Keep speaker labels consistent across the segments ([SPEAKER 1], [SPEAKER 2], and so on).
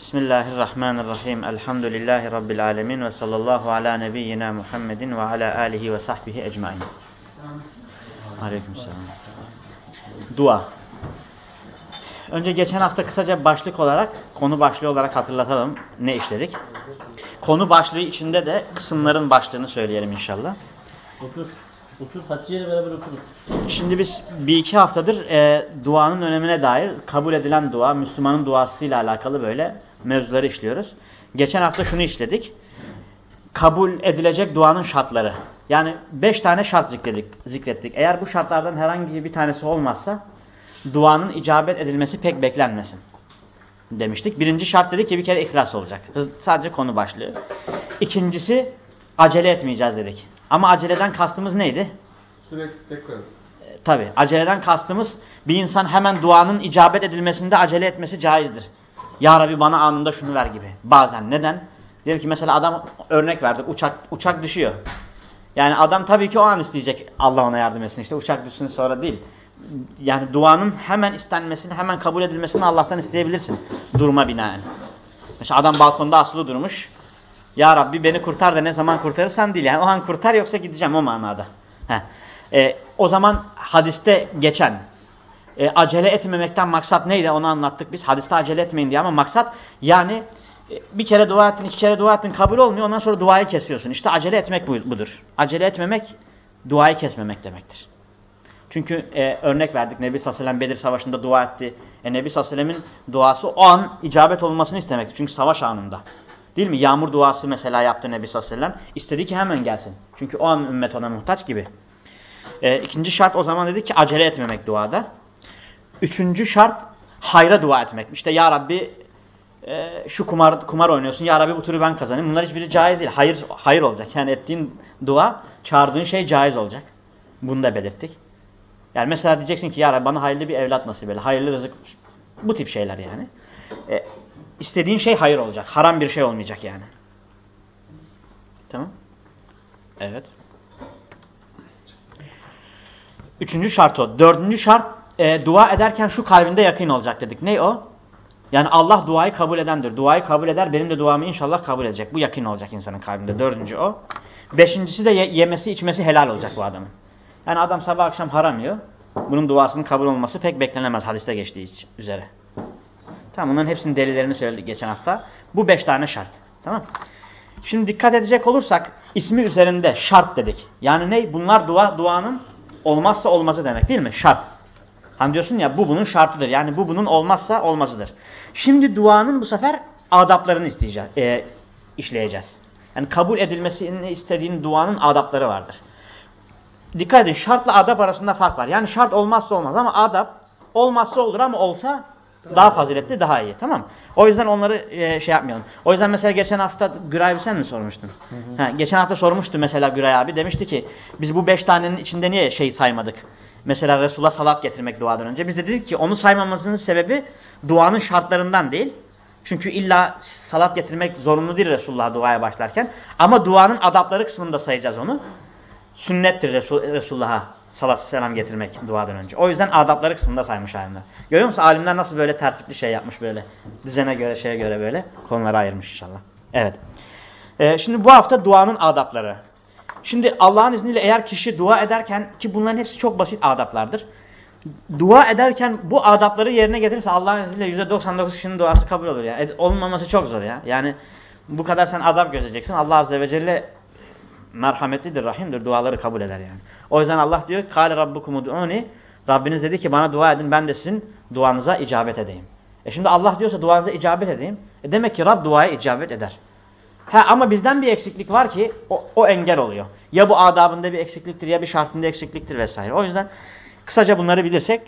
[SPEAKER 1] Bismillahirrahmanirrahim. Elhamdülillahi Rabbil alemin ve sallallahu ala nebiyyina Muhammedin ve ala alihi ve sahbihi ecmain. Aleykümselam. Dua. Önce geçen hafta kısaca başlık olarak, konu başlığı olarak hatırlatalım ne işledik. Konu başlığı içinde de kısımların başlığını söyleyelim inşallah.
[SPEAKER 2] Otur. Hatice beraber oturun.
[SPEAKER 1] Şimdi biz bir iki haftadır e, duanın önemine dair kabul edilen dua, Müslümanın duasıyla alakalı böyle mevzuları işliyoruz. Geçen hafta şunu işledik. Kabul edilecek duanın şartları. Yani beş tane şart zikredik, zikrettik. Eğer bu şartlardan herhangi bir tanesi olmazsa duanın icabet edilmesi pek beklenmesin demiştik. Birinci şart dedi ki bir kere ihlas olacak. Sadece konu başlığı. İkincisi acele etmeyeceğiz dedik. Ama aceleden kastımız neydi?
[SPEAKER 3] Sürekli tekrar.
[SPEAKER 1] E, Tabi aceleden kastımız bir insan hemen duanın icabet edilmesinde acele etmesi caizdir. Ya Rabbi bana anında şunu ver gibi. Bazen. Neden? Diyelim ki mesela adam örnek verdik uçak uçak düşüyor. Yani adam tabii ki o an isteyecek Allah ona yardım etsin. İşte uçak düşsün sonra değil. Yani duanın hemen istenmesini, hemen kabul edilmesini Allah'tan isteyebilirsin. Duruma binaen. Mesela adam balkonda asılı durmuş. Ya Rabbi beni kurtar da ne zaman kurtarırsan değil. Yani o an kurtar yoksa gideceğim o manada. Heh. E, o zaman hadiste geçen e, acele etmemekten maksat neydi onu anlattık biz. Hadiste acele etmeyin diye ama maksat yani e, bir kere dua ettin iki kere dua ettin kabul olmuyor ondan sonra duayı kesiyorsun. İşte acele etmek bu, budur. Acele etmemek duayı kesmemek demektir. Çünkü e, örnek verdik Nebi Sallallahu Bedir Savaşı'nda dua etti. E, Nebi Sallallahu duası o an icabet olmasını istemekti. Çünkü savaş anında. Değil mi? Yağmur duası mesela yaptı Nebi Sallallahu İstedi ki hemen gelsin. Çünkü o an ümmet ona muhtaç gibi. E, ikinci şart o zaman dedi ki acele etmemek duada. Üçüncü şart hayra dua etmek. İşte Ya Rabbi e, şu kumar kumar oynuyorsun. Ya Rabbi bu turu ben kazanayım. Bunlar hiçbiri caiz değil. Hayır, hayır olacak. Yani ettiğin dua, çağırdığın şey caiz olacak. Bunu da belirttik. Yani mesela diyeceksin ki Ya Rabbi bana hayırlı bir evlat nasip eyle. Hayırlı rızık. Bu tip şeyler yani. E, istediğin şey hayır olacak. Haram bir şey olmayacak yani. Tamam. Evet. Üçüncü şart o. Dördüncü şart e, dua ederken şu kalbinde yakın olacak dedik. Ne o? Yani Allah duayı kabul edendir. Duayı kabul eder. Benim de duamı inşallah kabul edecek. Bu yakın olacak insanın kalbinde. Dördüncü o. Beşincisi de ye yemesi içmesi helal olacak bu adamın. Yani adam sabah akşam haram yiyor. Bunun duasının kabul olması pek beklenemez hadiste geçtiği üzere. Tamam bunların hepsinin delillerini söyledik geçen hafta. Bu beş tane şart. Tamam Şimdi dikkat edecek olursak ismi üzerinde şart dedik. Yani ne? Bunlar dua duanın olmazsa olmazı demek değil mi? Şart. Hani diyorsun ya bu bunun şartıdır. Yani bu bunun olmazsa olmazıdır. Şimdi duanın bu sefer adaplarını isteyeceğiz, e, işleyeceğiz. Yani kabul edilmesini istediğin duanın adapları vardır. Dikkat edin şartla adap arasında fark var. Yani şart olmazsa olmaz ama adap olmazsa olur ama olsa daha faziletli daha iyi. Tamam O yüzden onları e, şey yapmayalım. O yüzden mesela geçen hafta Güray abi sen mi sormuştun? Hı hı. Ha, geçen hafta sormuştu mesela Güray abi. Demişti ki biz bu beş tanenin içinde niye şey saymadık? Mesela Resulullah salat getirmek duadan önce. Biz de dedik ki onu saymamızın sebebi duanın şartlarından değil. Çünkü illa salat getirmek zorunlu değil Resulullah duaya başlarken. Ama duanın adapları kısmında sayacağız onu. Sünnettir Resul, Resulullah'a salat selam getirmek duadan önce. O yüzden adapları kısmında saymış alimler. Görüyor musun? Alimler nasıl böyle tertipli şey yapmış böyle. Düzene göre şeye göre böyle konulara ayırmış inşallah. Evet. Ee, şimdi bu hafta duanın adapları. Şimdi Allah'ın izniyle eğer kişi dua ederken ki bunların hepsi çok basit adaplardır. Dua ederken bu adapları yerine getirirse Allah'ın izniyle %99 kişinin duası kabul olur ya. Olmaması çok zor ya. Yani bu kadar sen adap gözeceksin. Allah Azze ve Celle merhametlidir, rahimdir. Duaları kabul eder yani. O yüzden Allah diyor Kale rabbukum ud'uni Rabbiniz dedi ki bana dua edin ben de sizin duanıza icabet edeyim. E şimdi Allah diyorsa duanıza icabet edeyim. E demek ki Rab duaya icabet eder. Ha ama bizden bir eksiklik var ki o, o engel oluyor. Ya bu adabında bir eksikliktir ya bir şartında eksikliktir vesaire. O yüzden kısaca bunları bilirsek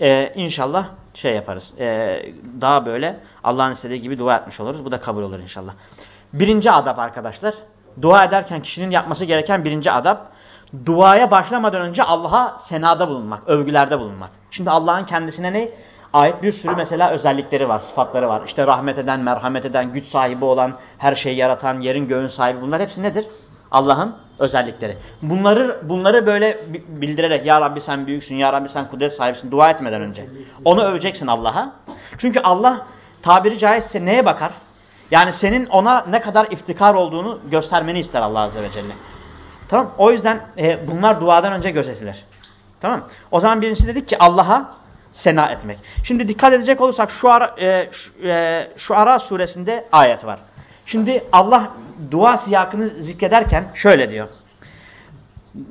[SPEAKER 1] e, inşallah şey yaparız. E, daha böyle Allah'ın istediği gibi dua etmiş oluruz. Bu da kabul olur inşallah. Birinci adab arkadaşlar. Dua ederken kişinin yapması gereken birinci adab. Duaya başlamadan önce Allah'a senada bulunmak, övgülerde bulunmak. Şimdi Allah'ın kendisine ne? ait bir sürü mesela özellikleri var, sıfatları var. İşte rahmet eden, merhamet eden, güç sahibi olan, her şeyi yaratan, yerin göğün sahibi bunlar hepsi nedir? Allah'ın özellikleri. Bunları bunları böyle bildirerek ya Rabbi sen büyüksün, ya Rabbi sen kudret sahibisin dua etmeden önce. Onu öveceksin Allah'a. Çünkü Allah tabiri caizse neye bakar? Yani senin ona ne kadar iftikar olduğunu göstermeni ister Allah Azze ve Celle. Tamam O yüzden e, bunlar duadan önce gözetilir. Tamam O zaman birincisi dedik ki Allah'a sena etmek. Şimdi dikkat edecek olursak şu ara, e, şu, e, şu ara suresinde ayet var. Şimdi Allah dua siyakını zikrederken şöyle diyor.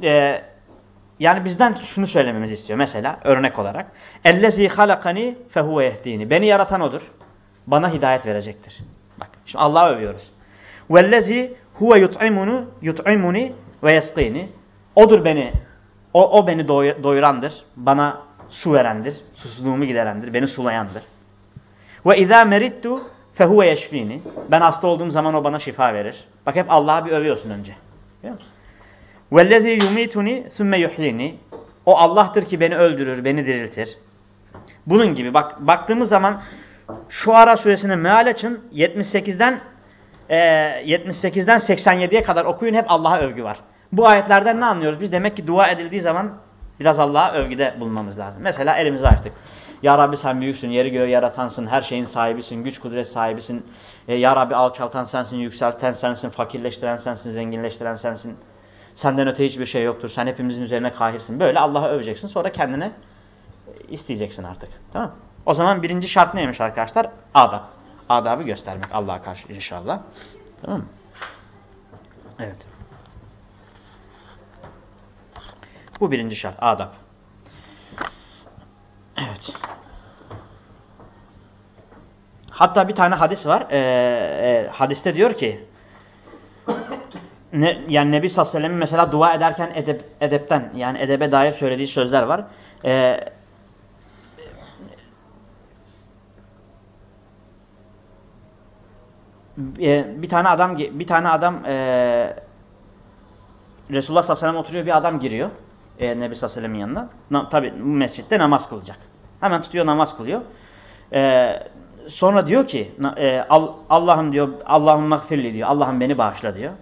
[SPEAKER 1] E, yani bizden şunu söylememizi istiyor. Mesela örnek olarak. Ellezî halakani fehuve yehdini. Beni yaratan odur. Bana hidayet verecektir. Bak şimdi Allah'ı övüyoruz. Vellezî huve yut'imunu yut'imuni ve yeskini. Odur beni, o, o beni doyurandır. Bana su verendir. Susuzluğumu giderendir. Beni sulayandır. Ve izâ merittu fehuve yeşfini. Ben hasta olduğum zaman o bana şifa verir. Bak hep Allah'ı bir övüyorsun önce. Vellezî yumituni sümme yuhyini. O Allah'tır ki beni öldürür, beni diriltir. Bunun gibi bak baktığımız zaman şu ara suresine meal açın 78'den e, 78'den 87'ye kadar okuyun hep Allah'a övgü var. Bu ayetlerden ne anlıyoruz? Biz demek ki dua edildiği zaman biraz Allah'a övgüde bulunmamız lazım. Mesela elimizi açtık. Ya Rabbi sen büyüksün, yeri göğü yaratansın, her şeyin sahibisin, güç kudret sahibisin. E, ya Rabbi alçaltan sensin, yükselten sensin, fakirleştiren sensin, zenginleştiren sensin. Senden öte hiçbir şey yoktur. Sen hepimizin üzerine kahirsin. Böyle Allah'a öveceksin. Sonra kendine isteyeceksin artık. Tamam O zaman birinci şart neymiş arkadaşlar? Adab. Adabı göstermek Allah'a karşı inşallah. Tamam mı? Evet. Bu birinci şart. Adab. Evet. Hatta bir tane hadis var. Ee, e, hadiste diyor ki ne, yani Nebi sellem'in mesela dua ederken edep, edepten yani edebe dair söylediği sözler var. Ee, bir tane adam bir tane adam e, Resulullah sallallahu aleyhi ve sellem oturuyor bir adam giriyor e, Nebi sallallahu aleyhi ve sellem'in yanına. Na, tabi mescitte namaz kılacak. Hemen tutuyor namaz kılıyor. E, sonra diyor ki e, Allah'ım diyor Allah'ım mağfirli diyor. Allah'ım beni bağışla diyor.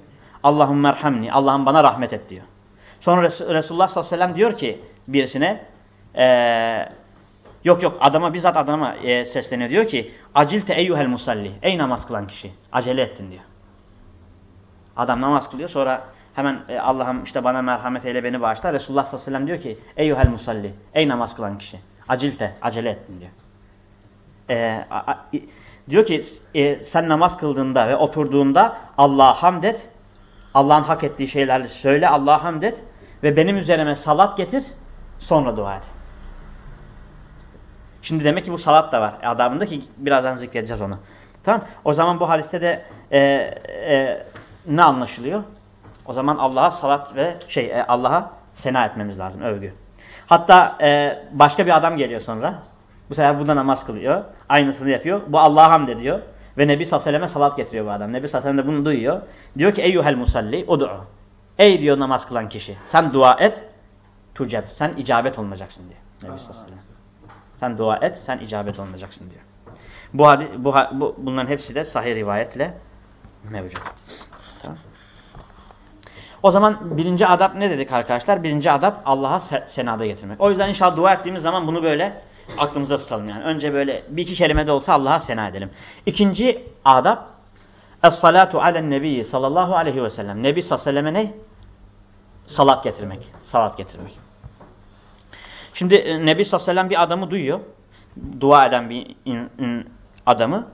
[SPEAKER 1] Allah'ım merhamni. Allah'ım bana rahmet et diyor. Sonra Resulullah sallallahu aleyhi ve sellem diyor ki birisine ee, yok yok adama bizzat adama e, sesleniyor. Diyor ki acilte eyyuhel musalli. Ey namaz kılan kişi. Acele ettin diyor. Adam namaz kılıyor sonra hemen e, Allah'ım işte bana merhamet eyle beni bağışla. Resulullah sallallahu aleyhi ve sellem diyor ki eyyuhel musalli. Ey namaz kılan kişi. Acilte. Acele ettin diyor. E, a, a, diyor ki e, sen namaz kıldığında ve oturduğunda Allah'a hamd et Allah'ın hak ettiği şeylerle söyle, Allah'a hamd et ve benim üzerime salat getir, sonra dua et. Şimdi demek ki bu salat da var. E, adabında ki birazdan zikredeceğiz onu. Tamam O zaman bu hadiste de e, e, ne anlaşılıyor? O zaman Allah'a salat ve şey e, Allah'a sena etmemiz lazım, övgü. Hatta e, başka bir adam geliyor sonra. Bu sefer burada namaz kılıyor. Aynısını yapıyor. Bu Allah'a hamd ediyor. Ve Nebi Sallallahu salat getiriyor bu adam. Nebi Sallallahu de bunu duyuyor. Diyor ki eyyuhel musalli udu'u. Ey diyor namaz kılan kişi. Sen dua et. Tuceb. Sen icabet olmayacaksın diyor. Nebi Sallallahu Sen dua et. Sen icabet olmayacaksın diyor. Bu, hadis, bu, bu bunların hepsi de sahih rivayetle mevcut. Tamam. O zaman birinci adab ne dedik arkadaşlar? Birinci adab Allah'a senada getirmek. O yüzden inşallah dua ettiğimiz zaman bunu böyle aklımızda tutalım yani. Önce böyle bir iki kelime de olsa Allah'a sena edelim. İkinci adab Es-salatu alen nebiyyi sallallahu aleyhi ve sellem. Nebi sallallahu aleyhi ve selleme ne? Salat getirmek. Salat getirmek. Şimdi e, Nebi sallallahu bir adamı duyuyor. Dua eden bir in, in, adamı.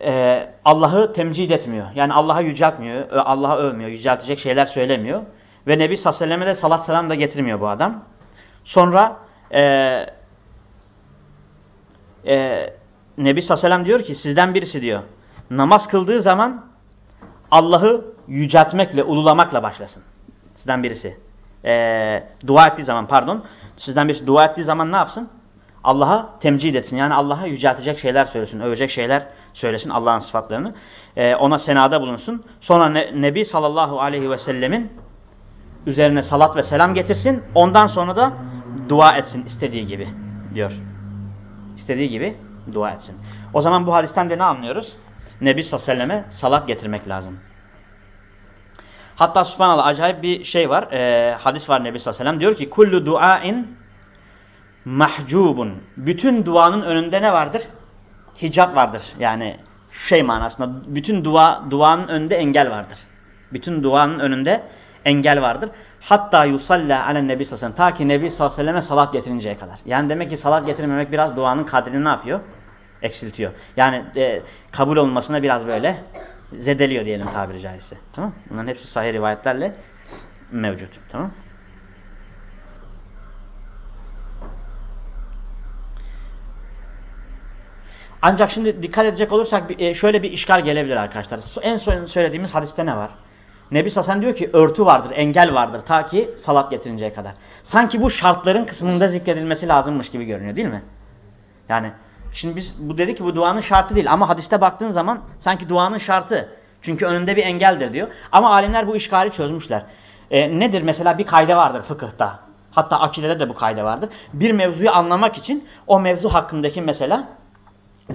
[SPEAKER 1] Ee, Allah'ı temcid etmiyor. Yani Allah'a yüceltmiyor. Allah'a övmüyor. Yüceltecek şeyler söylemiyor. Ve Nebi sallallahu aleyhi de salat selam da getirmiyor bu adam. Sonra e, e, Nebi Sallallahu diyor ki sizden birisi diyor namaz kıldığı zaman Allah'ı yüceltmekle, ululamakla başlasın. Sizden birisi. E, dua ettiği zaman pardon. Sizden birisi dua ettiği zaman ne yapsın? Allah'a temcid etsin. Yani Allah'a yüceltecek şeyler söylesin. Övecek şeyler söylesin Allah'ın sıfatlarını. E, ona senada bulunsun. Sonra ne, Nebi sallallahu aleyhi ve sellemin üzerine salat ve selam getirsin. Ondan sonra da dua etsin istediği gibi diyor istediği gibi dua etsin. O zaman bu hadisten de ne anlıyoruz? Nebi sallallahu salat getirmek lazım. Hatta subhanallah acayip bir şey var. E, hadis var Nebi sallallahu diyor ki kullu duain mahcubun. Bütün duanın önünde ne vardır? hicap vardır. Yani şey manasında bütün dua duanın önünde engel vardır. Bütün duanın önünde engel vardır. Hatta yusalla alen nebi sallallahu Ta ki nebi sallallahu aleyhi ve selleme salat getirinceye kadar. Yani demek ki salat getirmemek biraz duanın kadrini ne yapıyor? Eksiltiyor. Yani e, kabul olmasına biraz böyle zedeliyor diyelim tabiri caizse. Tamam Bunların hepsi sahih rivayetlerle mevcut. Tamam Ancak şimdi dikkat edecek olursak e, şöyle bir işgal gelebilir arkadaşlar. En son söylediğimiz hadiste ne var? Nebi Sasan diyor ki örtü vardır, engel vardır ta ki salat getirinceye kadar. Sanki bu şartların kısmında zikredilmesi lazımmış gibi görünüyor değil mi? Yani şimdi biz bu dedi ki bu duanın şartı değil ama hadiste baktığın zaman sanki duanın şartı. Çünkü önünde bir engeldir diyor. Ama alimler bu işgali çözmüşler. E, nedir mesela bir kayda vardır fıkıhta. Hatta akidede de bu kayda vardır. Bir mevzuyu anlamak için o mevzu hakkındaki mesela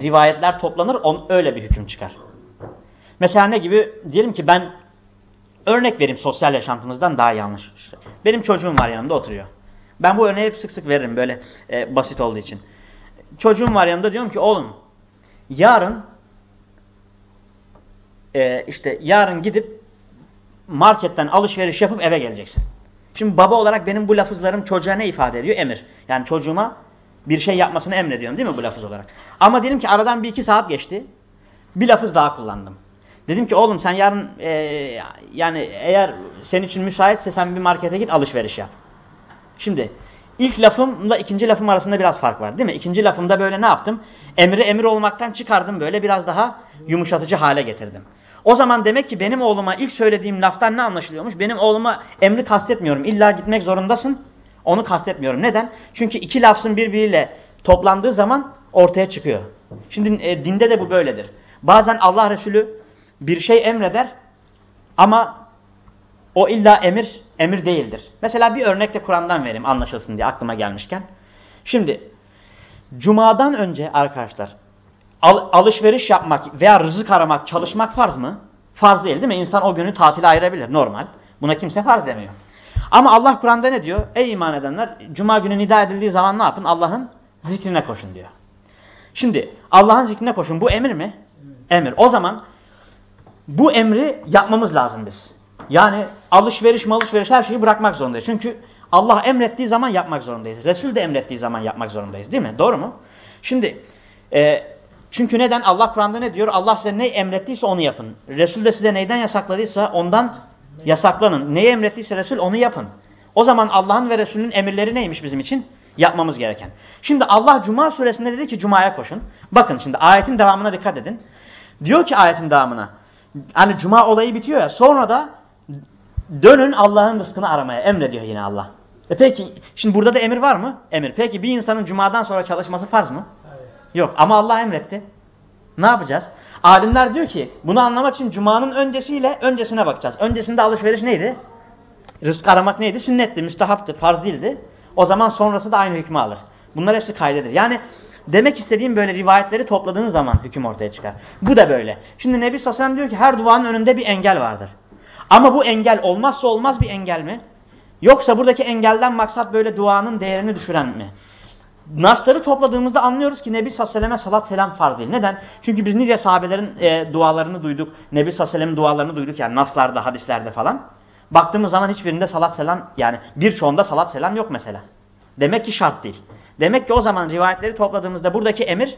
[SPEAKER 1] rivayetler toplanır on, öyle bir hüküm çıkar. Mesela ne gibi? Diyelim ki ben örnek vereyim sosyal yaşantımızdan daha yanlış. Benim çocuğum var yanımda oturuyor. Ben bu örneği hep sık sık veririm böyle e, basit olduğu için. Çocuğum var yanımda diyorum ki oğlum yarın e, işte yarın gidip marketten alışveriş yapıp eve geleceksin. Şimdi baba olarak benim bu lafızlarım çocuğa ne ifade ediyor? Emir. Yani çocuğuma bir şey yapmasını emrediyorum değil mi bu lafız olarak? Ama diyelim ki aradan bir iki saat geçti. Bir lafız daha kullandım. Dedim ki oğlum sen yarın e, yani eğer senin için müsaitse sen bir markete git alışveriş yap. Şimdi ilk lafımla ikinci lafım arasında biraz fark var değil mi? İkinci lafımda böyle ne yaptım? Emri emir olmaktan çıkardım böyle biraz daha yumuşatıcı hale getirdim. O zaman demek ki benim oğluma ilk söylediğim laftan ne anlaşılıyormuş? Benim oğluma emri kastetmiyorum. İlla gitmek zorundasın. Onu kastetmiyorum. Neden? Çünkü iki lafzın birbiriyle toplandığı zaman ortaya çıkıyor. Şimdi e, dinde de bu böyledir. Bazen Allah Resulü bir şey emreder ama o illa emir emir değildir. Mesela bir örnek de Kur'an'dan vereyim anlaşılsın diye aklıma gelmişken. Şimdi cumadan önce arkadaşlar al, alışveriş yapmak veya rızık aramak, çalışmak farz mı? Farz değil değil mi? İnsan o günü tatile ayırabilir normal. Buna kimse farz demiyor. Ama Allah Kur'an'da ne diyor? Ey iman edenler cuma günü nida edildiği zaman ne yapın? Allah'ın zikrine koşun diyor. Şimdi Allah'ın zikrine koşun. Bu emir mi? Emir. O zaman bu emri yapmamız lazım biz. Yani alışveriş malışveriş her şeyi bırakmak zorundayız. Çünkü Allah emrettiği zaman yapmak zorundayız. Resul de emrettiği zaman yapmak zorundayız değil mi? Doğru mu? Şimdi e, çünkü neden? Allah Kur'an'da ne diyor? Allah size ne emrettiyse onu yapın. Resul de size neyden yasakladıysa ondan Yasaklanın. Neyi emrettiyse Resul onu yapın. O zaman Allah'ın ve Resulünün emirleri neymiş bizim için? Yapmamız gereken. Şimdi Allah Cuma suresinde dedi ki Cuma'ya koşun. Bakın şimdi ayetin devamına dikkat edin. Diyor ki ayetin devamına. Hani Cuma olayı bitiyor ya. Sonra da dönün Allah'ın rızkını aramaya. Emrediyor yine Allah. E peki şimdi burada da emir var mı? Emir. Peki bir insanın Cuma'dan sonra çalışması farz mı? Hayır. Yok ama Allah emretti. Ne yapacağız? Alimler diyor ki bunu anlamak için Cuma'nın öncesiyle öncesine bakacağız. Öncesinde alışveriş neydi? Rızk aramak neydi? Sünnetti, müstehaptı, farz değildi. O zaman sonrası da aynı hükmü alır. Bunlar hepsi kaydedir. Yani demek istediğim böyle rivayetleri topladığınız zaman hüküm ortaya çıkar. Bu da böyle. Şimdi Nebi Sassan diyor ki her duanın önünde bir engel vardır. Ama bu engel olmazsa olmaz bir engel mi? Yoksa buradaki engelden maksat böyle duanın değerini düşüren mi? Nasları topladığımızda anlıyoruz ki Nebi Sassalem'e salat selam farz değil. Neden? Çünkü biz nice sahabelerin e, dualarını duyduk. Nebi Sassalem'in dualarını duyduk yani naslarda, hadislerde falan. Baktığımız zaman hiçbirinde salat selam yani birçoğunda salat selam yok mesela. Demek ki şart değil. Demek ki o zaman rivayetleri topladığımızda buradaki emir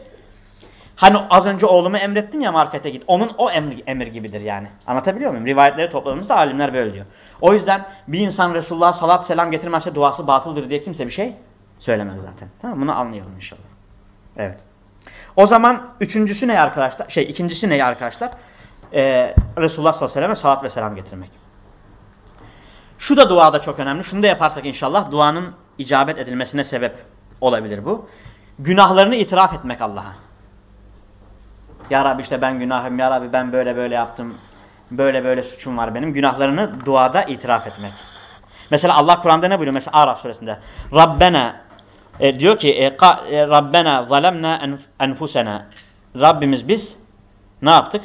[SPEAKER 1] hani az önce oğlumu emrettim ya markete git. Onun o emir, emir gibidir yani. Anlatabiliyor muyum? Rivayetleri topladığımızda alimler böyle diyor. O yüzden bir insan Resulullah'a salat selam getirmezse duası batıldır diye kimse bir şey Söylemez zaten. Tamam Bunu anlayalım inşallah. Evet. O zaman üçüncüsü ne arkadaşlar? Şey ikincisi ne arkadaşlar? Ee, Resulullah sallallahu aleyhi ve salat ve selam getirmek. Şu da duada çok önemli. Şunu da yaparsak inşallah duanın icabet edilmesine sebep olabilir bu. Günahlarını itiraf etmek Allah'a. Ya Rabbi işte ben günahım. Ya Rabbi ben böyle böyle yaptım. Böyle böyle suçum var benim. Günahlarını duada itiraf etmek. Mesela Allah Kur'an'da ne buyuruyor? Mesela Araf suresinde. Rabbena e, diyor ki e, ka, e, Rabbena zalemna enfusena Rabbimiz biz ne yaptık?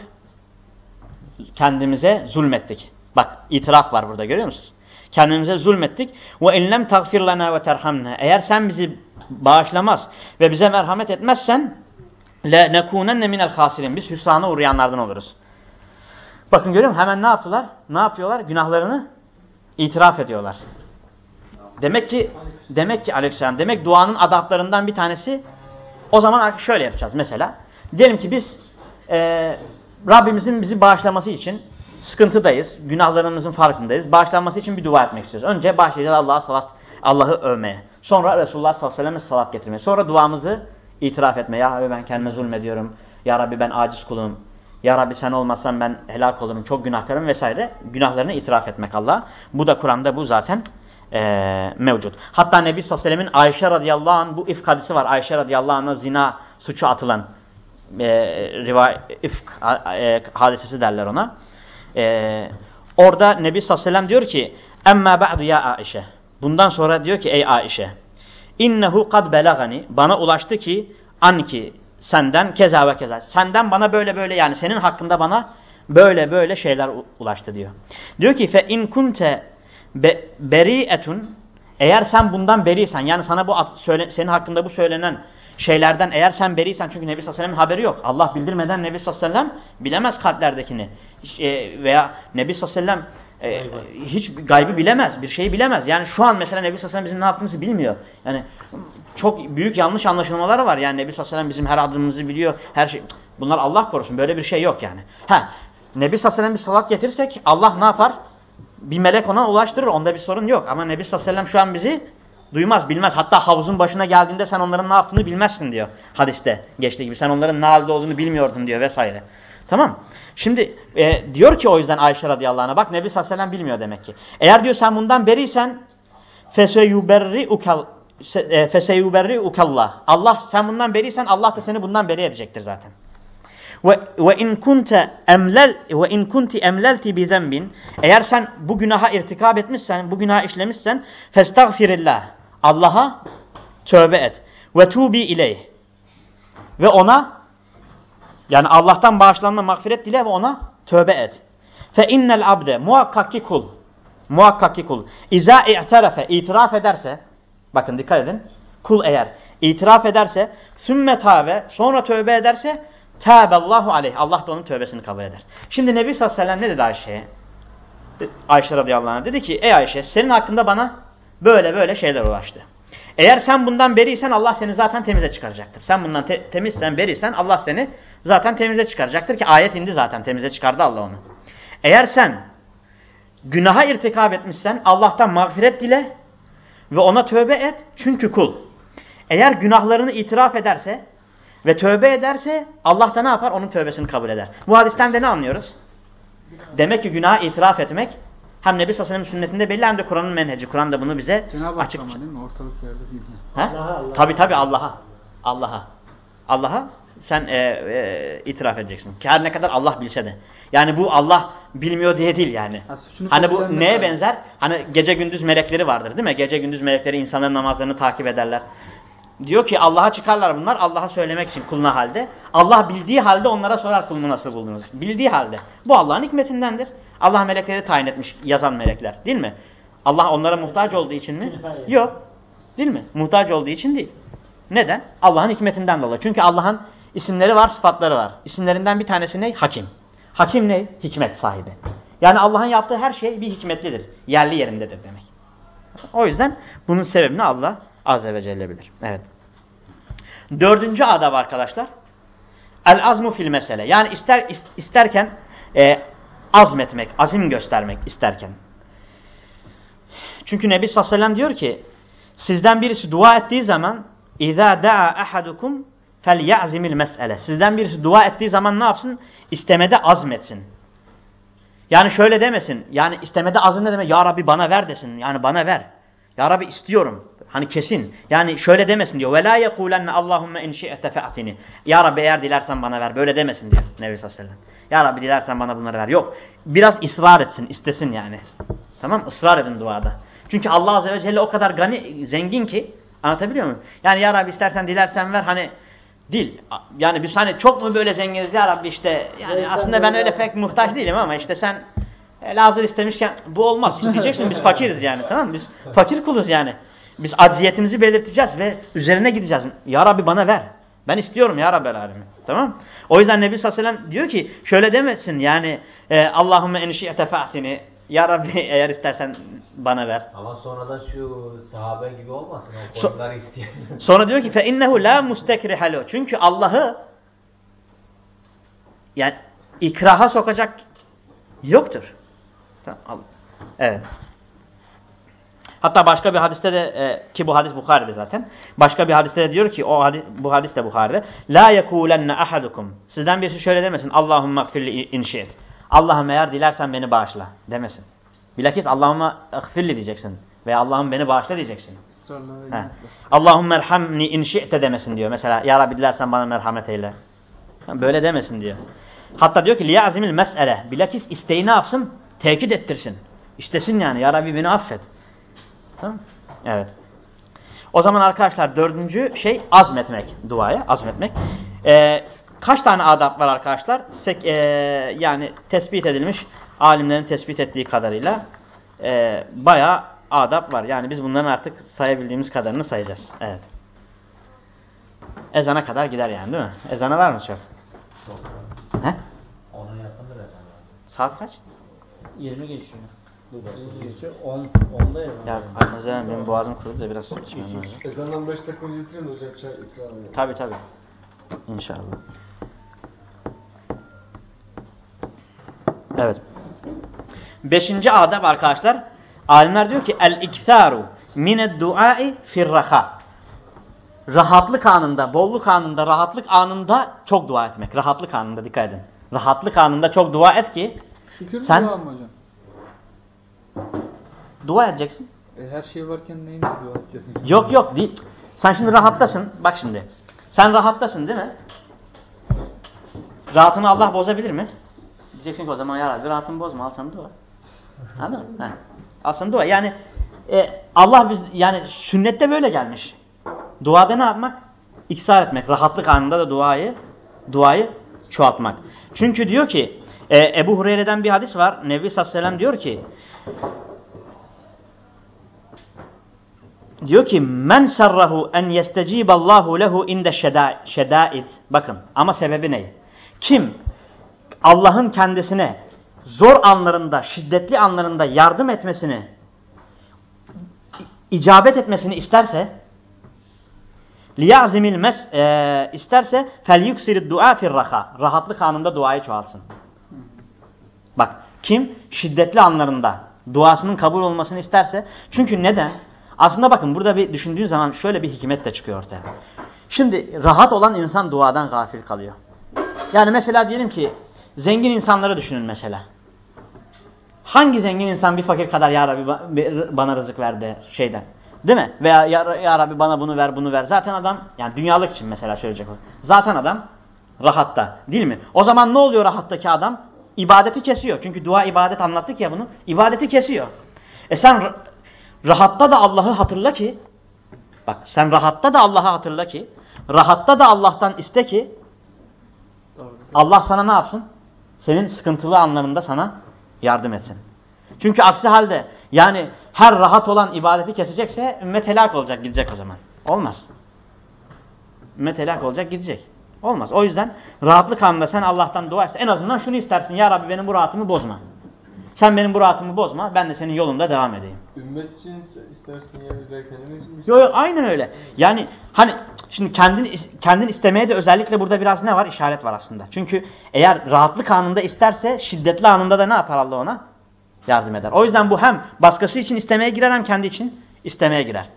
[SPEAKER 1] Kendimize zulmettik. Bak itiraf var burada görüyor musunuz? Kendimize zulmettik. Ve inlem tagfir lana ve terhamna. Eğer sen bizi bağışlamaz ve bize merhamet etmezsen le nekunenne minel hasirin. Biz hüsrana uğrayanlardan oluruz. Bakın görüyor musun? Hemen ne yaptılar? Ne yapıyorlar? Günahlarını itiraf ediyorlar. Demek ki demek ki Aleyhisselam demek duanın adaplarından bir tanesi o zaman şöyle yapacağız mesela. Diyelim ki biz e, Rabbimizin bizi bağışlaması için sıkıntıdayız. Günahlarımızın farkındayız. Bağışlanması için bir dua etmek istiyoruz. Önce başlayacağız Allah'a salat Allah'ı övmeye. Sonra Resulullah sallallahu aleyhi ve sellem'e salat getirmeye. Sonra duamızı itiraf etmeye. Ya Rabbi ben kendime zulmediyorum. Ya Rabbi ben aciz kulum. Ya Rabbi sen olmazsan ben helak olurum. Çok günahkarım vesaire. Günahlarını itiraf etmek Allah. Bu da Kur'an'da bu zaten e, mevcut. Hatta Nebi sallallahu Ayşe radıyallahu anh bu ifk hadisi var. Ayşe radıyallahu anh'a zina suçu atılan e, rivay, ifk e, hadisesi derler ona. E, orada Nebi sallallahu diyor ki Emma ba'du ya Aişe. Bundan sonra diyor ki ey Aişe innehu kad belagani bana ulaştı ki anki senden keza ve keza. Senden bana böyle böyle yani senin hakkında bana böyle böyle şeyler ulaştı diyor. Diyor ki fe in kunte be, beri'etun eğer sen bundan beriysen yani sana bu söyle, senin hakkında bu söylenen şeylerden eğer sen beriysen çünkü Nebi sallallahu aleyhi ve haberi yok. Allah bildirmeden Nebi sallallahu aleyhi ve sellem bilemez kalplerdekini. E, veya Nebi sallallahu aleyhi ve sellem e, hiç gaybı bilemez. Bir şeyi bilemez. Yani şu an mesela Nebi sellem bizim ne yaptığımızı bilmiyor. Yani çok büyük yanlış anlaşılmalar var. Yani Nebi sellem bizim her adımımızı biliyor. Her şey. Bunlar Allah korusun. Böyle bir şey yok yani. Ha, Nebi sellem bir salat getirsek Allah ne yapar? Bir melek ona ulaştırır. Onda bir sorun yok. Ama Nebi sellem şu an bizi duymaz, bilmez. Hatta havuzun başına geldiğinde sen onların ne yaptığını bilmezsin diyor hadiste geçtiği gibi. Sen onların ne halde olduğunu bilmiyordun diyor vesaire. Tamam. Şimdi e, diyor ki o yüzden Ayşe radıyallahu anh'a bak Nebi sallallahu aleyhi ve sellem bilmiyor demek ki. Eğer diyor sen bundan beriysen feseyuberri ukallah. Allah sen bundan beriysen Allah da seni bundan beri edecektir zaten. Ve ve in kunte emlel ve in kunti emlelti bi zenbin eğer sen bu günaha irtikab etmişsen, bu günaha işlemişsen festagfirillah. Allah'a tövbe et. Ve tubi ileyh. Ve ona yani Allah'tan bağışlanma, mağfiret dile ve ona tövbe et. Fe innel abde muhakkak ki kul. Muhakkak ki kul. İza i'terafe itiraf ederse bakın dikkat edin. Kul eğer itiraf ederse sümme tabe sonra tövbe ederse Tâbellahu aleyh. Allah da onun tövbesini kabul eder. Şimdi Nebi sallallahu aleyhi ve sellem ne dedi Ayşe'ye? Ayşe radıyallahu anh dedi ki ey Ayşe senin hakkında bana böyle böyle şeyler ulaştı. Eğer sen bundan beriysen Allah seni zaten temize çıkaracaktır. Sen bundan te temizsen beriysen Allah seni zaten temize çıkaracaktır ki ayet indi zaten temize çıkardı Allah onu. Eğer sen günaha irtikab etmişsen Allah'tan mağfiret dile ve ona tövbe et çünkü kul. Eğer günahlarını itiraf ederse ve tövbe ederse Allah da ne yapar? Onun tövbesini kabul eder. Bu hadisten de ne anlıyoruz? Demek ki günaha itiraf etmek hem Nebi Sassanem'in sünnetinde belli hem de Kur'an'ın menheci. Kur'an da bunu bize açık.
[SPEAKER 3] değil mi? Ortalık yerde değil mi?
[SPEAKER 1] Allah Tabi tabi Allah'a. Allah'a. Allah'a sen e, e, itiraf edeceksin. Ki her ne kadar Allah bilse de. Yani bu Allah bilmiyor diye değil yani. Ha, hani bu neye var. benzer? Hani gece gündüz melekleri vardır değil mi? Gece gündüz melekleri insanların namazlarını takip ederler. Diyor ki Allah'a çıkarlar bunlar Allah'a söylemek için kuluna halde. Allah bildiği halde onlara sorar kulumu nasıl buldunuz? Bildiği halde. Bu Allah'ın hikmetindendir. Allah melekleri tayin etmiş yazan melekler değil mi? Allah onlara muhtaç olduğu için mi? Yok. Değil mi? Muhtaç olduğu için değil. Neden? Allah'ın hikmetinden dolayı. Çünkü Allah'ın isimleri var, sıfatları var. İsimlerinden bir tanesi ne? Hakim. Hakim ne? Hikmet sahibi. Yani Allah'ın yaptığı her şey bir hikmetlidir. Yerli yerindedir demek. O yüzden bunun sebebini Allah Azze ve Celle bilir. Evet. Dördüncü adab arkadaşlar. El azmu fil mesele. Yani ister isterken e, azmetmek, azim göstermek isterken. Çünkü Nebi sallallahu aleyhi ve sellem diyor ki sizden birisi dua ettiği zaman اِذَا دَعَا اَحَدُكُمْ فَلْيَعْزِمِ الْمَسْأَلَةِ Sizden birisi dua ettiği zaman ne yapsın? İstemede azmetsin. Yani şöyle demesin. Yani istemede azim ne demek? Ya Rabbi bana ver desin. Yani bana ver. Ya Rabbi istiyorum. Hani kesin. Yani şöyle demesin diyor. La yekulenne Allahumme in şi'te fe'tini. Ya Rabbi eğer dilersen bana ver. Böyle demesin diyor Nebi sallallahu aleyhi ve sellem. Ya Rabbi dilersen bana bunları ver. Yok. Biraz ısrar etsin, istesin yani. Tamam? Israr edin duada. Çünkü Allah azze ve celle o kadar gani, zengin ki anlatabiliyor muyum? Yani ya Rabbi istersen dilersen ver hani dil. Yani biz hani çok mu böyle zenginiz ya Rabbi işte yani aslında ben öyle pek muhtaç değilim ama işte sen Lazır istemişken bu olmaz. İsteyeceksin biz fakiriz yani tamam mı? Biz fakir kuluz yani. Biz acziyetimizi belirteceğiz ve üzerine gideceğiz. Ya Rabbi bana ver. Ben istiyorum ya Rabbel Alemin. Tamam O yüzden Nebi sallallahu aleyhi ve sellem diyor ki şöyle demesin yani e, Allahümme enşi'te fa'tini ya Rabbi eğer istersen bana ver.
[SPEAKER 3] Ama sonradan şu sahabe gibi olmasın o
[SPEAKER 1] So-
[SPEAKER 3] konuları isteyen.
[SPEAKER 1] Sonra diyor ki fe innehu la mustekrihalu. Çünkü Allah'ı yani ikraha sokacak yoktur. Tamam. al. Evet. Hatta başka bir hadiste de e, ki bu hadis Bukhari'de zaten. Başka bir hadiste de diyor ki o hadis, bu hadis de Bukhari'de. La yekulenne ahadukum. Sizden birisi şöyle demesin. Allahümme gfirli inşi'et. Allah'ım eğer dilersen beni bağışla demesin. Bilakis Allahümme gfirli diyeceksin. Veya Allah'ım beni bağışla diyeceksin.
[SPEAKER 4] Israrla ve
[SPEAKER 1] He.
[SPEAKER 4] inatla.
[SPEAKER 1] Allahümme erhamni in şi'te demesin diyor. Mesela ya Rabbi dilersen bana merhamet eyle. Böyle demesin diyor. Hatta diyor ki liyazimil mes'ele. Bilakis isteği ne yapsın? Tekit ettirsin. İstesin yani. Ya Rabbi beni affet. Tamam Evet. O zaman arkadaşlar dördüncü şey azmetmek duaya. Azmetmek. Ee, kaç tane adab var arkadaşlar? Sek, ee, yani tespit edilmiş alimlerin tespit ettiği kadarıyla ee, bayağı adab var. Yani biz bunların artık sayabildiğimiz kadarını sayacağız. Evet. Ezana kadar gider yani değil mi? Ezana var mı çok? He?
[SPEAKER 3] Ona yakındır efendim.
[SPEAKER 1] Saat kaç?
[SPEAKER 2] 20 geçiyor. 20 geçiyor. 10. 10'da ya.
[SPEAKER 1] Ya ezan benim boğazım kurudu da biraz su içmem lazım.
[SPEAKER 4] Ezandan 5 dakika önce bitirin de hocam çay ikram edin.
[SPEAKER 1] Tabi tabi. İnşallah. Evet. Beşinci adab arkadaşlar. Alimler diyor ki el-iktharu mined duai firraha. Rahatlık anında, bolluk anında, rahatlık anında çok dua etmek. Rahatlık anında dikkat edin. Rahatlık anında çok dua et ki
[SPEAKER 4] Şükür mü
[SPEAKER 1] Sen-
[SPEAKER 4] dua mı hocam?
[SPEAKER 1] Dua edeceksin.
[SPEAKER 4] E, her şey varken neyin dua edeceğiz hocam?
[SPEAKER 1] Yok yok değil. Sen şimdi rahattasın. Bak şimdi. Sen rahattasın değil mi? Rahatını Allah bozabilir mi? Diyeceksin ki o zaman ya Rabbi rahatımı bozma. Al sana dua. Anladın mı? Heh. Al sana dua. Yani e, Allah biz yani sünnette böyle gelmiş. Duada ne yapmak? İksar etmek. Rahatlık anında da duayı duayı çoğaltmak. Çünkü diyor ki e, Ebu Hureyre'den bir hadis var. Nebi sallallahu aleyhi ve sellem diyor ki Diyor ki men sarrahu en yesteciballahu lehu inde şedait. Bakın ama sebebi ne? Kim Allah'ın kendisine zor anlarında, şiddetli anlarında yardım etmesini, icabet etmesini isterse liyazimil mes e, isterse fel yuksirid dua firraha. Rahatlık anında duayı çoğalsın. Bak kim şiddetli anlarında duasının kabul olmasını isterse çünkü neden? Aslında bakın burada bir düşündüğün zaman şöyle bir hikmet de çıkıyor ortaya. Şimdi rahat olan insan duadan gafil kalıyor. Yani mesela diyelim ki zengin insanları düşünün mesela. Hangi zengin insan bir fakir kadar ya Rabbi ba- bana rızık ver de şeyden. Değil mi? Veya ya, Rabbi bana bunu ver bunu ver. Zaten adam yani dünyalık için mesela söyleyecek olur. Zaten adam rahatta değil mi? O zaman ne oluyor rahattaki adam? İbadeti kesiyor. Çünkü dua ibadet anlattık ya bunu. İbadeti kesiyor. E sen rahatta da Allah'ı hatırla ki bak sen rahatta da Allah'ı hatırla ki rahatta da Allah'tan iste ki. Allah sana ne yapsın? Senin sıkıntılı anlarında sana yardım etsin. Çünkü aksi halde yani her rahat olan ibadeti kesecekse ümmet helak olacak gidecek o zaman. Olmaz. Ümmet helak olacak gidecek. Olmaz. O yüzden rahatlık anında sen Allah'tan dua etsen en azından şunu istersin. Ya Rabbi benim bu rahatımı bozma. Sen benim bu rahatımı bozma. Ben de senin yolunda devam edeyim.
[SPEAKER 4] Ümmet için istersin yani kendimiz mi?
[SPEAKER 1] Yok yok aynen öyle. Yani hani şimdi kendin kendin istemeye de özellikle burada biraz ne var? İşaret var aslında. Çünkü eğer rahatlık anında isterse şiddetli anında da ne yapar Allah ona? Yardım eder. O yüzden bu hem başkası için istemeye girer hem kendi için istemeye girer.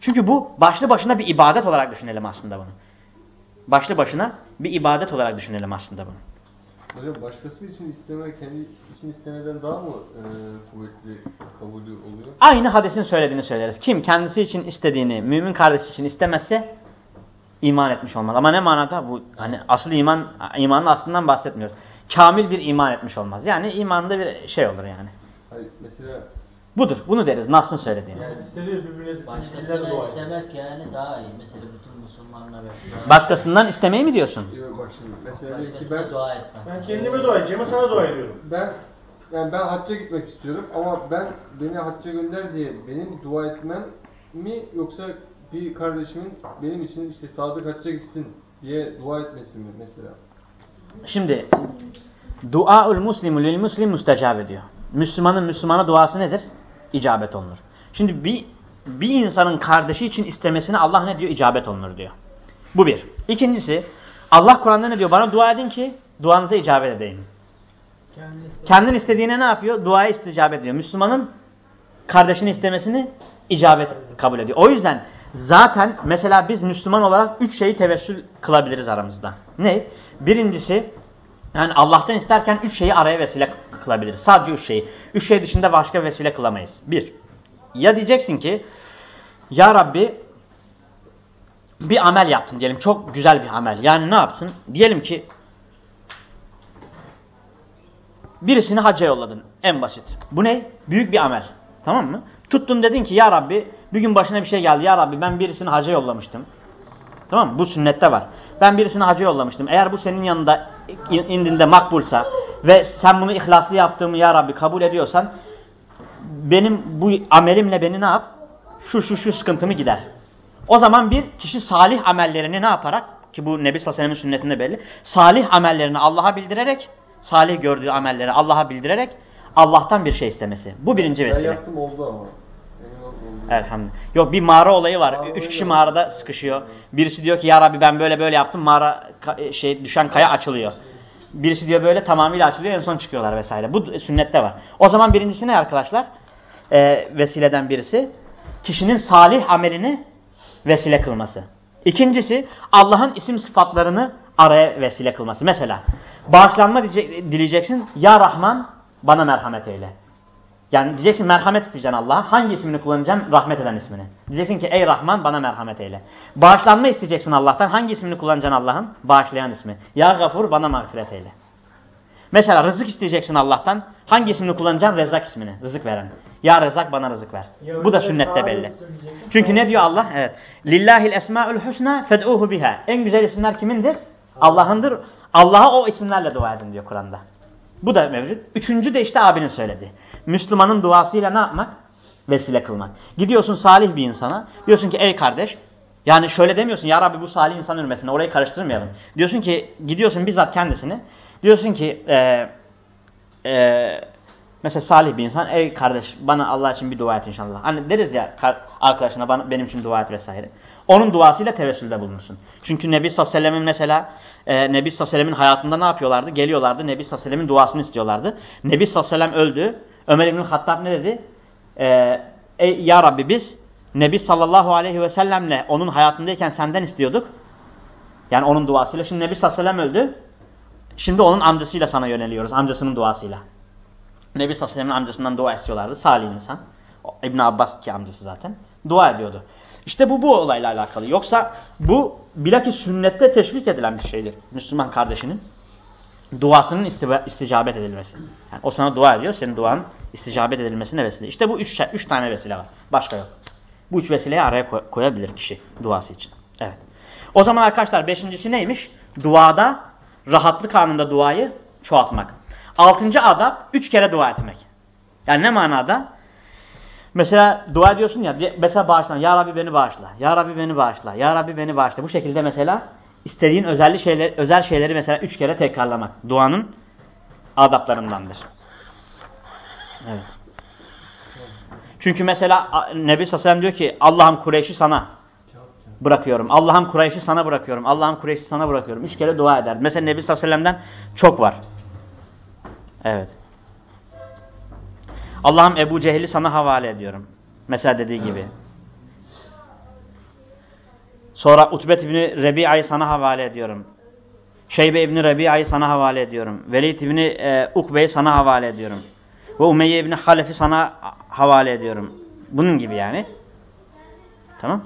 [SPEAKER 1] Çünkü bu başlı başına bir ibadet olarak düşünelim aslında bunu. Başlı başına bir ibadet olarak düşünelim aslında bunu.
[SPEAKER 4] Hocam başkası için isteme kendi için istemeden daha mı e, kuvvetli kabulü oluyor?
[SPEAKER 1] Aynı hadisin söylediğini söyleriz. Kim kendisi için istediğini mümin kardeşi için istemezse iman etmiş olmaz. Ama ne manada bu hani asıl iman imanın aslından bahsetmiyoruz. Kamil bir iman etmiş olmaz. Yani imanında bir şey olur yani.
[SPEAKER 4] Hayır mesela
[SPEAKER 1] Budur. Bunu deriz Nas'ın söylediğini.
[SPEAKER 2] Yani birbirine
[SPEAKER 3] Başkasına istemek yani daha iyi. Mesela bütün Müslümanlar ve
[SPEAKER 1] Başkasından istemeyi mi diyorsun?
[SPEAKER 4] yok bak şimdi mesela ki ben
[SPEAKER 3] dua etmek.
[SPEAKER 2] Ben kendime dua edeceğim ama sana dua ediyorum.
[SPEAKER 4] ben yani ben hacca gitmek istiyorum ama ben beni hacca gönder diye benim dua etmem mi yoksa bir kardeşimin benim için işte sadık hacca gitsin diye dua etmesi mi mesela?
[SPEAKER 1] Şimdi duaul muslimu lil muslim müstecab ediyor. Müslümanın Müslümana duası nedir? İcabet olunur. Şimdi bir bir insanın kardeşi için istemesine Allah ne diyor? İcabet olunur diyor. Bu bir. İkincisi Allah Kur'an'da ne diyor? Bana dua edin ki duanıza icabet edeyim. Kendin istediğine ne yapıyor? Duaya isticabet ediyor. Müslümanın kardeşini istemesini icabet kabul ediyor. O yüzden zaten mesela biz Müslüman olarak üç şeyi tevessül kılabiliriz aramızda. Ne? Birincisi yani Allah'tan isterken üç şeyi araya vesile kılabiliriz. Sadece üç şeyi. Üç şey dışında başka vesile kılamayız. Bir. Ya diyeceksin ki Ya Rabbi bir amel yaptın diyelim. Çok güzel bir amel. Yani ne yaptın? Diyelim ki birisini hacca yolladın. En basit. Bu ne? Büyük bir amel. Tamam mı? Tuttun dedin ki ya Rabbi bir gün başına bir şey geldi. Ya Rabbi ben birisini hacca yollamıştım. Tamam mı? Bu sünnette var. Ben birisini hacca yollamıştım. Eğer bu senin yanında indinde makbulsa ve sen bunu ihlaslı yaptığımı ya Rabbi kabul ediyorsan benim bu amelimle beni ne yap? Şu şu şu sıkıntımı gider. O zaman bir kişi salih amellerini ne yaparak ki bu Nebi Sallallahu sünnetinde belli. Salih amellerini Allah'a bildirerek, salih gördüğü amelleri Allah'a bildirerek Allah'tan bir şey istemesi. Bu birinci
[SPEAKER 4] Ben
[SPEAKER 1] vesile.
[SPEAKER 4] yaptım oldu ama.
[SPEAKER 1] Elhamdülillah. Yok bir mağara olayı var.
[SPEAKER 4] Mağara
[SPEAKER 1] Üç kişi mağarada sıkışıyor. Birisi diyor ki ya Rabbi ben böyle böyle yaptım. Mağara şey düşen kaya açılıyor. Birisi diyor böyle tamamıyla açılıyor en son çıkıyorlar vesaire. Bu sünnette var. O zaman birincisi ne arkadaşlar? Ee, vesileden birisi. Kişinin salih amelini vesile kılması. İkincisi Allah'ın isim sıfatlarını araya vesile kılması. Mesela bağışlanma diyecek, dileyeceksin. Ya Rahman bana merhamet eyle. Yani diyeceksin merhamet isteyeceksin Allah'a. Hangi ismini kullanacaksın? Rahmet eden ismini. Diyeceksin ki ey Rahman bana merhamet eyle. Bağışlanma isteyeceksin Allah'tan. Hangi ismini kullanacaksın Allah'ın? Bağışlayan ismi. Ya Gafur bana mağfiret eyle. Mesela rızık isteyeceksin Allah'tan. Hangi ismini kullanacaksın? Rezak ismini. Rızık veren. Ya Rezak bana rızık ver. Bu da sünnette belli. Çünkü ne diyor Allah? Evet. Lillahil esmaül husna fed'uhu biha. En güzel isimler kimindir? Allah'ındır. Allah'a o isimlerle dua edin diyor Kur'an'da. Bu da mevcut. Üçüncü de işte abinin söyledi. Müslümanın duasıyla ne yapmak? Vesile kılmak. Gidiyorsun salih bir insana. Diyorsun ki ey kardeş. Yani şöyle demiyorsun ya Rabbi bu salih insan hürmetine orayı karıştırmayalım. Diyorsun ki gidiyorsun bizzat kendisini. Diyorsun ki e, e, mesela salih bir insan ey kardeş bana Allah için bir dua et inşallah. Hani deriz ya arkadaşına bana, benim için dua et vesaire. Onun duasıyla tevessülde bulunursun. Çünkü Nebi sallallahu mesela e, Nebi sallallahu hayatında ne yapıyorlardı? Geliyorlardı Nebi sallallahu duasını istiyorlardı. Nebi sallallahu öldü. Ömer İbn Hattab ne dedi? E, ey, ya Rabbi biz Nebi sallallahu aleyhi ve sellemle onun hayatındayken senden istiyorduk. Yani onun duasıyla. Şimdi Nebi sallallahu öldü. Şimdi onun amcasıyla sana yöneliyoruz. Amcasının duasıyla. Nebi sellem'in amcasından dua istiyorlardı. Salih insan. İbn Abbas ki amcası zaten. Dua ediyordu. İşte bu bu olayla alakalı. Yoksa bu bilakis sünnette teşvik edilen bir şeydir. Müslüman kardeşinin duasının isticabet edilmesi. Yani o sana dua ediyor. Senin duanın isticabet edilmesine vesile. İşte bu üç, üç tane vesile var. Başka yok. Bu üç vesileyi araya koy- koyabilir kişi duası için. Evet. O zaman arkadaşlar beşincisi neymiş? Duada rahatlık anında duayı çoğaltmak. Altıncı adab üç kere dua etmek. Yani ne manada? Mesela dua ediyorsun ya, mesela bağışla. Ya Rabbi beni bağışla. Ya Rabbi beni bağışla. Ya Rabbi beni bağışla. Bu şekilde mesela istediğin özel şeyler, özel şeyleri mesela üç kere tekrarlamak. Duanın adaplarındandır. Evet. Çünkü mesela Nebi sellem diyor ki Allah'ım Kureyş'i sana bırakıyorum. Allah'ım Kureyş'i sana bırakıyorum. Allah'ım Kureyş'i sana bırakıyorum. Üç kere dua eder. Mesela Nebi sellem'den çok var. Evet. Allah'ım Ebu Cehil'i sana havale ediyorum. Mesela dediği gibi. Sonra Utbet İbni Rebi'a'yı sana havale ediyorum. Şeybe İbni Rebi'a'yı sana havale ediyorum. Velid İbni e, Ukbe'yi sana havale ediyorum. Ve Umeyye İbni Halef'i sana havale ediyorum. Bunun gibi yani. Tamam.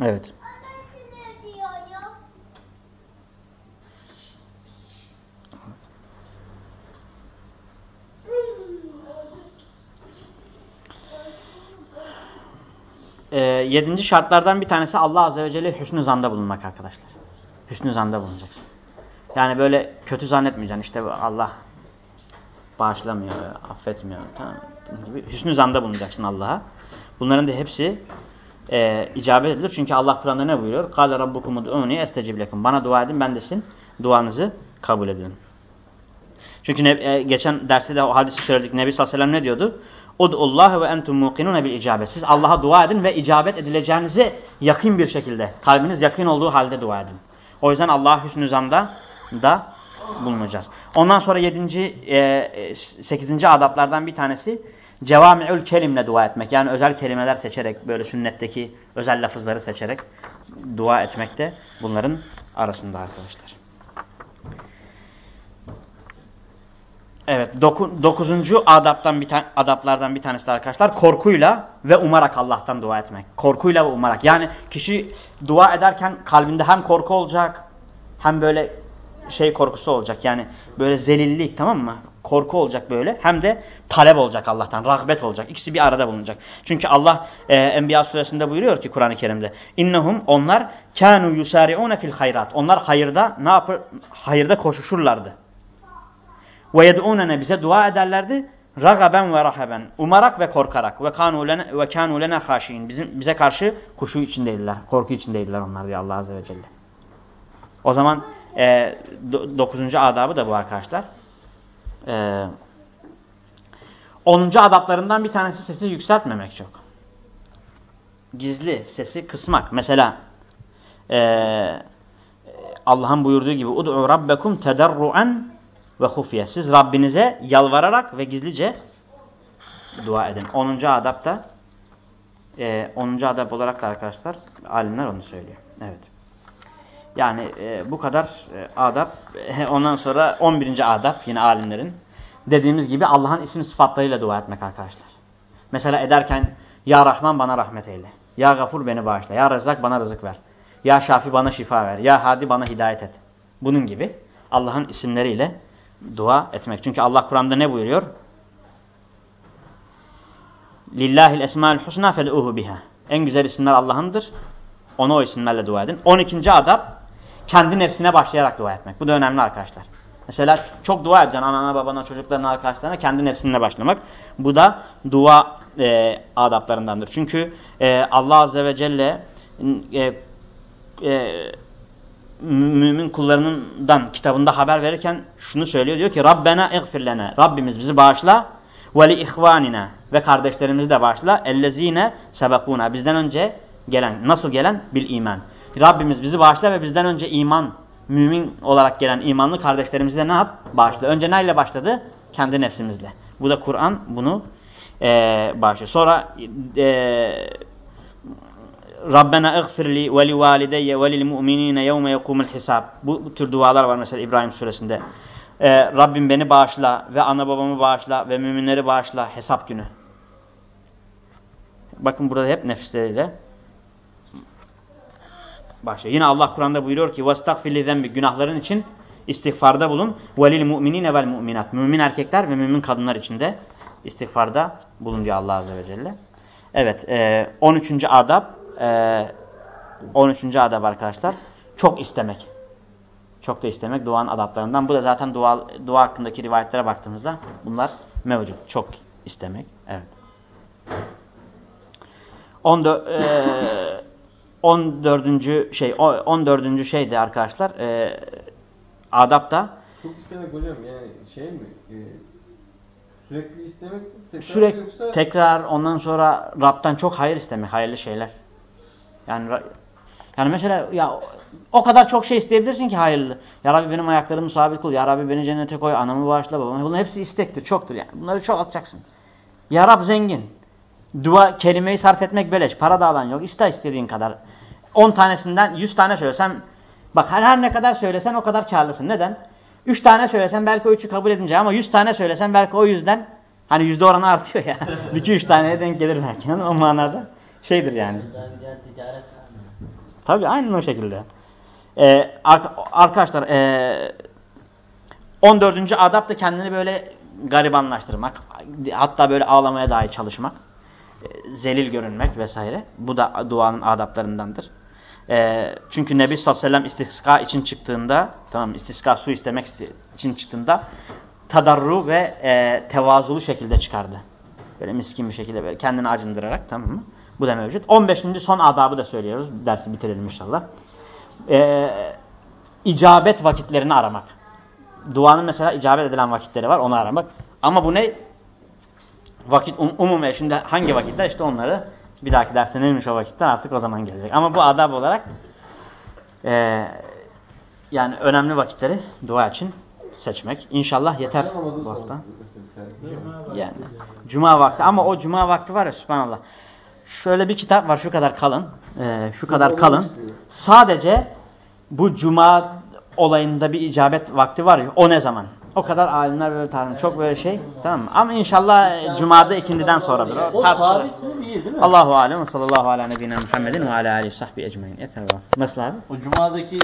[SPEAKER 1] Evet. Ee, yedinci şartlardan bir tanesi Allah Azze ve Celle hüsnü zanda bulunmak arkadaşlar. Hüsnü zanda bulunacaksın. Yani böyle kötü zannetmeyeceksin. İşte bu Allah bağışlamıyor, affetmiyor. Tamam. Bunun gibi hüsnü zanda bulunacaksın Allah'a. Bunların da hepsi e, icabet edilir. Çünkü Allah Kur'an'da ne buyuruyor? قَالَ رَبُّكُمُ دُعُونِي اَسْتَجِبْ لَكُمْ Bana dua edin ben de sizin duanızı kabul edin. Çünkü ne, e, geçen derste de o hadisi söyledik. Nebi sallallahu aleyhi ve sellem ne diyordu? Ud'ullahi ve entum muqinun bil icabet. Siz Allah'a dua edin ve icabet edileceğinizi yakın bir şekilde, kalbiniz yakın olduğu halde dua edin. O yüzden Allah'a hüsnü zanda da bulunacağız. Ondan sonra 7. E, 8. adaplardan bir tanesi cevami'ül kelimle dua etmek. Yani özel kelimeler seçerek böyle sünnetteki özel lafızları seçerek dua etmek de bunların arasında arkadaşlar. Evet, doku, dokuzuncu adaptan bir adaplardan bir tanesi arkadaşlar korkuyla ve umarak Allah'tan dua etmek. Korkuyla ve umarak. Yani kişi dua ederken kalbinde hem korku olacak hem böyle şey korkusu olacak. Yani böyle zelillik tamam mı? Korku olacak böyle. Hem de talep olacak Allah'tan. Rağbet olacak. İkisi bir arada bulunacak. Çünkü Allah e, Enbiya suresinde buyuruyor ki Kur'an-ı Kerim'de. İnnehum onlar kanu yusari'une fil hayrat. Onlar hayırda ne yapır? Hayırda koşuşurlardı. Ve yed'unene bize dua ederlerdi. Ragaben ve rahaben. Umarak ve korkarak. Ve kanu lene ve kanu lene. Bizim bize karşı kuşu içindeydiler. Korku içindeydiler onlar diyor Allah azze ve celle. O zaman e, do, dokuzuncu adabı da bu arkadaşlar. E, onuncu adaplarından bir tanesi sesi yükseltmemek çok. Gizli sesi kısmak. Mesela e, Allah'ın buyurduğu gibi Ud'u rabbekum tederru'en ve hufye. Siz Rabbinize yalvararak ve gizlice dua edin. 10. adapta e, 10. adap olarak da arkadaşlar alimler onu söylüyor. Evet. Yani e, bu kadar e, adap. E, ondan sonra 11. adap yine alimlerin. Dediğimiz gibi Allah'ın isim sıfatlarıyla dua etmek arkadaşlar. Mesela ederken Ya Rahman bana rahmet eyle. Ya Gafur beni bağışla. Ya Rezzak bana rızık ver. Ya Şafi bana şifa ver. Ya Hadi bana hidayet et. Bunun gibi Allah'ın isimleriyle dua etmek. Çünkü Allah Kur'an'da ne buyuruyor? Lillahil esmaül husna fed'uhu biha. En güzel isimler Allah'ındır. Ona o isimlerle dua edin. 12. adab kendi nefsine başlayarak dua etmek. Bu da önemli arkadaşlar. Mesela çok dua edeceksin anana, babana, çocuklarına, arkadaşlarına kendi nefsinle başlamak. Bu da dua e, adaplarındandır. Çünkü e, Allah Azze ve Celle e, e, mümin kullarından kitabında haber verirken şunu söylüyor. Diyor ki Rabbena iğfir lena. Rabbimiz bizi bağışla ve li ihvanina ve kardeşlerimizi de bağışla. Ellezine sebekuna. Bizden önce gelen. Nasıl gelen? Bil iman. Rabbimiz bizi bağışla ve bizden önce iman, mümin olarak gelen imanlı kardeşlerimizi de ne yap? Bağışla. Önce neyle başladı? Kendi nefsimizle. Bu da Kur'an bunu e, bağışlıyor. Sonra e, Rabbena iğfirli ve li valideyye ve lil mu'minine yevme yekumul hisab. Bu, bu tür dualar var mesela İbrahim suresinde. Ee, Rabbim beni bağışla ve ana babamı bağışla ve müminleri bağışla hesap günü. Bakın burada hep nefsleriyle başlıyor. Yine Allah Kur'an'da buyuruyor ki وَاسْتَغْفِرْ لِذَنْبِ Günahların için istiğfarda bulun. وَلِلْ مُؤْمِنِينَ وَالْمُؤْمِنَاتِ Mümin erkekler ve mümin kadınlar için de istiğfarda bulun diyor Allah Azze ve Celle. Evet, e, 13. adab e, 13. adab arkadaşlar. Çok istemek. Çok da istemek duanın adaplarından. Bu da zaten dua, dua hakkındaki rivayetlere baktığımızda bunlar mevcut. Çok istemek. Evet. 14, e, 14. şey 14. şeydi arkadaşlar. E, adapta
[SPEAKER 4] Çok istemek hocam yani şey mi? E, sürekli istemek mi? Tekrar
[SPEAKER 1] sürekli
[SPEAKER 4] yoksa
[SPEAKER 1] tekrar ondan sonra Rab'dan çok hayır istemek, hayırlı şeyler. Yani yani mesela ya o kadar çok şey isteyebilirsin ki hayırlı. Ya Rabbi benim ayaklarımı sabit kıl. Ya Rabbi beni cennete koy. Anamı bağışla babamı. Bunların hepsi istektir. Çoktur yani. Bunları çok atacaksın. Ya Rab zengin. Dua kelimeyi sarf etmek beleş. Para da alan yok. İste istediğin kadar. 10 tanesinden 100 tane söylesem bak her, her ne kadar söylesen o kadar karlısın. Neden? 3 tane söylesen belki o 3'ü kabul edince ama 100 tane söylesen belki o yüzden hani yüzde oranı artıyor ya. 2-3 taneye denk gelir belki. O manada şeydir yani. Tabii aynen o şekilde. Ee, ar- arkadaşlar ee, 14. adap da kendini böyle garibanlaştırmak. Hatta böyle ağlamaya dahi çalışmak. e, zelil görünmek vesaire. Bu da duanın adaplarındandır. E, çünkü Nebi sallallahu aleyhi ve sellem istisqa için çıktığında, tamam istisqa su istemek iste- için çıktığında tadarru ve e, tevazulu şekilde çıkardı. Böyle miskin bir şekilde böyle kendini acındırarak tamam mı? Bu da mevcut. 15. son adabı da söylüyoruz. Dersi bitirelim inşallah. Ee, icabet vakitlerini aramak. Duanın mesela icabet edilen vakitleri var. Onu aramak. Ama bu ne? Vakit um, umumen şimdi hangi vakitler? İşte onları bir dahaki derste neymiş o vakitler artık o zaman gelecek. Ama bu adab olarak ee, yani önemli vakitleri dua için seçmek. İnşallah yeter bu hafta. Yani cuma vakti ama o cuma vakti var ya subhanallah. Şöyle bir kitap var şu kadar kalın. Ee, şu kadar kalın. Sadece bu cuma olayında bir icabet vakti var ya o ne zaman? O kadar alimler böyle tarihim çok böyle şey. Tamam mı? Ama inşallah e, cumada ikindiden sonradır. O
[SPEAKER 2] O sabit mi değil değil mi?
[SPEAKER 1] Allahu alem ve sallallahu ala nebine Muhammedin ve ala alihi sahbi ecmaîn. Yeter bu. Nasıl abi?
[SPEAKER 2] O cumadaki